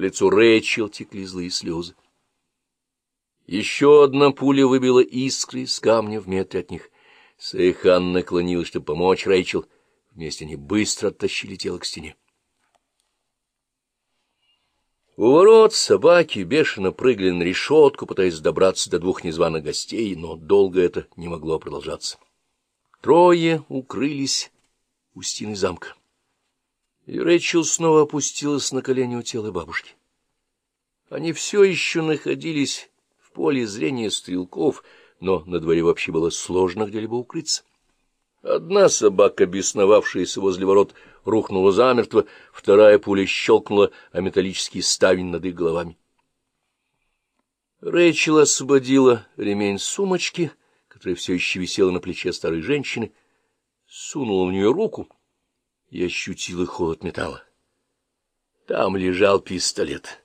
Лицу Рэйчел текли злые слезы. Еще одна пуля выбила искры из камня в метре от них. Сейхан наклонилась, чтобы помочь Рэйчел. Вместе они быстро оттащили тело к стене. У ворот собаки бешено прыгали на решетку, пытаясь добраться до двух незваных гостей, но долго это не могло продолжаться. Трое укрылись у стены замка. И Рэйчел снова опустилась на колени у тела бабушки. Они все еще находились в поле зрения стрелков, но на дворе вообще было сложно где-либо укрыться. Одна собака, бесновавшаяся возле ворот, рухнула замертво, вторая пуля щелкнула о металлический ставень над их головами. Рэйчел освободила ремень сумочки, которая все еще висела на плече старой женщины, сунула в нее руку и ощутила холод металла. Там лежал пистолет.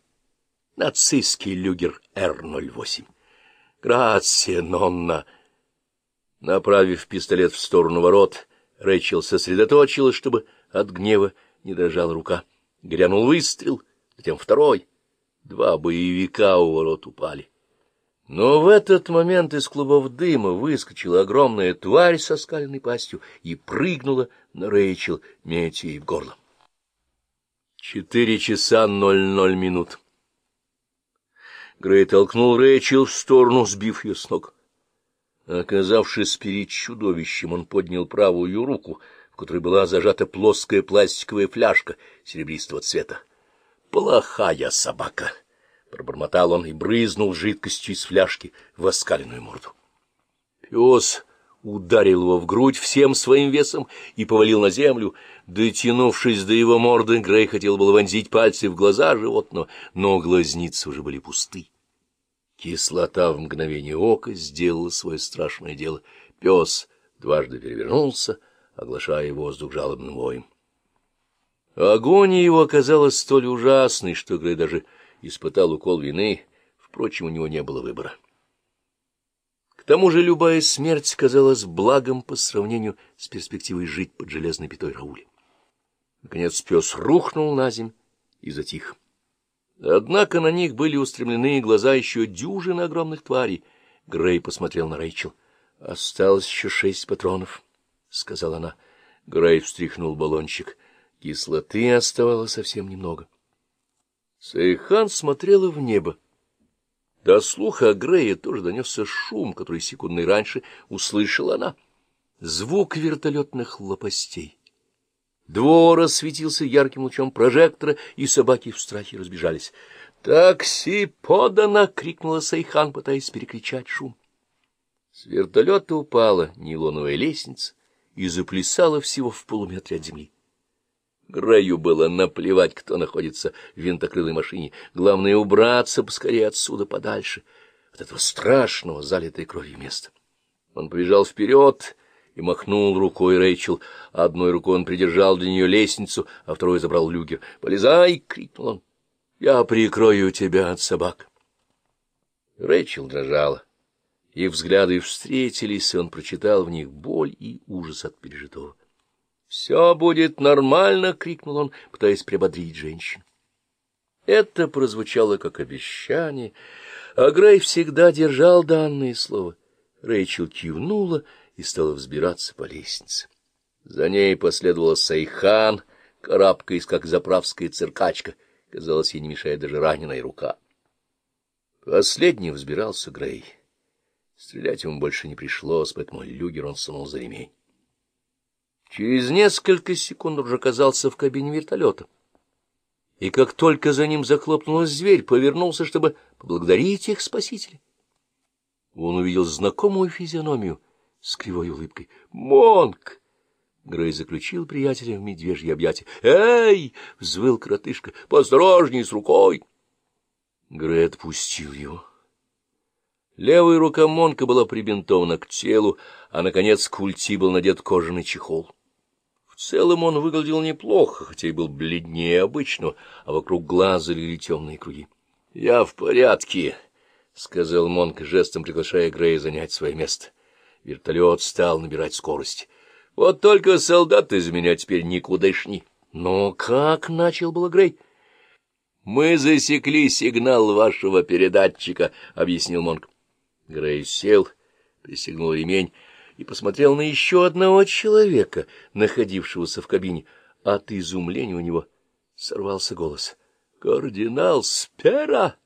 Нацистский люгер Р-08. «Грация, Нонна!» Направив пистолет в сторону ворот, Рэйчел сосредоточилась, чтобы от гнева не дрожала рука. Грянул выстрел, затем второй. Два боевика у ворот упали. Но в этот момент из клубов дыма выскочила огромная тварь со скаленной пастью и прыгнула на Рэйчел, метя ей в горло. Четыре часа ноль ноль минут. Грей толкнул Рэйчел в сторону, сбив ее с ног. Оказавшись перед чудовищем, он поднял правую руку, в которой была зажата плоская пластиковая фляжка серебристого цвета. «Плохая собака!» — пробормотал он и брызнул жидкостью из фляжки в оскаленную морду. Пес ударил его в грудь всем своим весом и повалил на землю. Дотянувшись до его морды, Грей хотел было вонзить пальцы в глаза животного, но глазницы уже были пусты. Кислота в мгновение ока сделала свое страшное дело. Пес дважды перевернулся, оглашая воздух жалобным воем. Агония его оказалась столь ужасной, что Грей даже испытал укол вины, впрочем, у него не было выбора. Тому же любая смерть казалась благом по сравнению с перспективой жить под железной пятой Рауля. Наконец пес рухнул на земь и затих. Однако на них были устремлены глаза еще дюжины огромных тварей. Грей посмотрел на Рэйчел. — Осталось еще шесть патронов, — сказала она. Грей встряхнул баллончик. Кислоты оставалось совсем немного. Сайхан смотрела в небо. До слуха Грея тоже донесся шум, который секундой раньше услышала она. Звук вертолетных лопастей. Двор осветился ярким лучом прожектора, и собаки в страхе разбежались. «Такси подано!» — крикнула Сайхан, пытаясь перекричать шум. С вертолета упала нейлоновая лестница и заплясала всего в полуметре от земли. Граю было наплевать, кто находится в винтокрылой машине. Главное — убраться поскорее отсюда подальше, от этого страшного, залитой кровью места. Он побежал вперед и махнул рукой Рэйчел. Одной рукой он придержал для нее лестницу, а второй забрал люгер. «Полезай!» — крикнул он. «Я прикрою тебя от собак!» Рэйчел дрожала. Их взгляды встретились, и он прочитал в них боль и ужас от пережитого. «Все будет нормально!» — крикнул он, пытаясь приободрить женщину. Это прозвучало как обещание, а Грей всегда держал данное слово. Рэйчел кивнула и стала взбираться по лестнице. За ней последовала Сайхан, карабкаясь, как заправская циркачка, казалось, ей не мешает даже раненая рука. Последний взбирался Грей. Стрелять ему больше не пришлось, поэтому люгер он сунул за ремень. Через несколько секунд уже оказался в кабине вертолета. И как только за ним захлопнулась дверь, повернулся, чтобы поблагодарить их спасителя. Он увидел знакомую физиономию с кривой улыбкой. «Монк!» Грей заключил приятеля в медвежье объятие. «Эй!» — взвыл коротышка. «Поосторожней с рукой!» Грей отпустил его. Левая рука Монка была прибинтована к телу, а, наконец, к культи был надет кожаный чехол. В целом он выглядел неплохо, хотя и был бледнее обычного, а вокруг глаза лили темные круги. — Я в порядке, — сказал Монк, жестом приглашая Грея занять свое место. Вертолет стал набирать скорость. — Вот только солдат из меня теперь никудышний. — Но как? — начал было Грей. — Мы засекли сигнал вашего передатчика, — объяснил Монг. Грей сел, пристегнул ремень и посмотрел на еще одного человека, находившегося в кабине. От изумления у него сорвался голос. — Кардинал Спера!